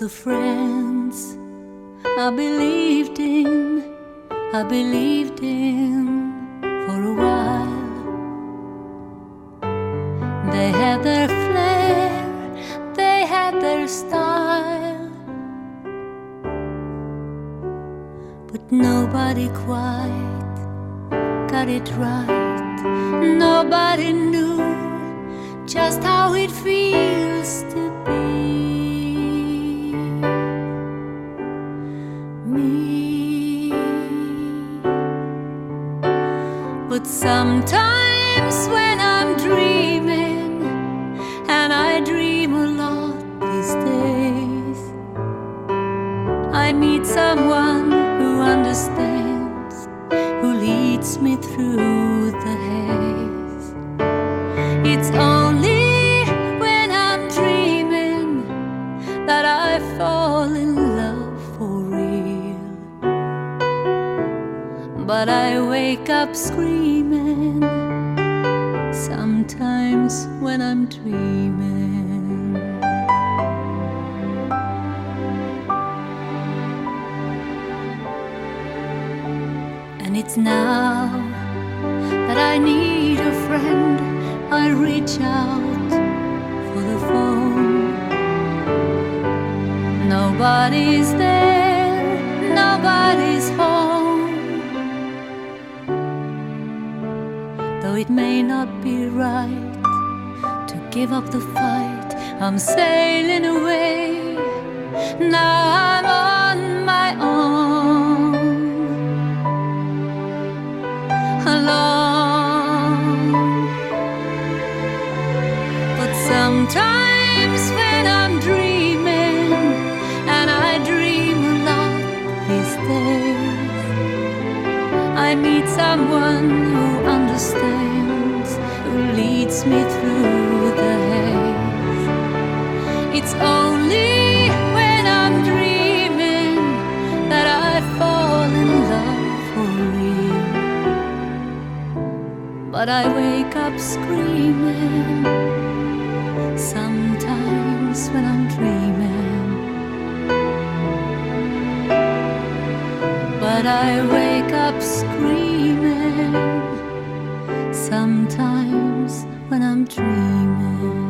the friends I believed in, I believed in for a while. They had their flair, they had their style, but nobody quite got it right. Nobody knew just how it feels But sometimes when I'm dreaming, and I dream a lot these days, I meet someone who understands, who leads me through the haze. It's only But I wake up screaming sometimes when I'm dreaming. And it's now that I need a friend. I reach out for the phone. Nobody's there, Though it may not be right to give up the fight, I'm sailing away. Now I'm on my own. Alone. But sometimes Meet someone who understands, who leads me through the haze. It's only when I'm dreaming that I fall in love for real. But I wake up screaming but I wake up screaming sometimes when I'm dreaming.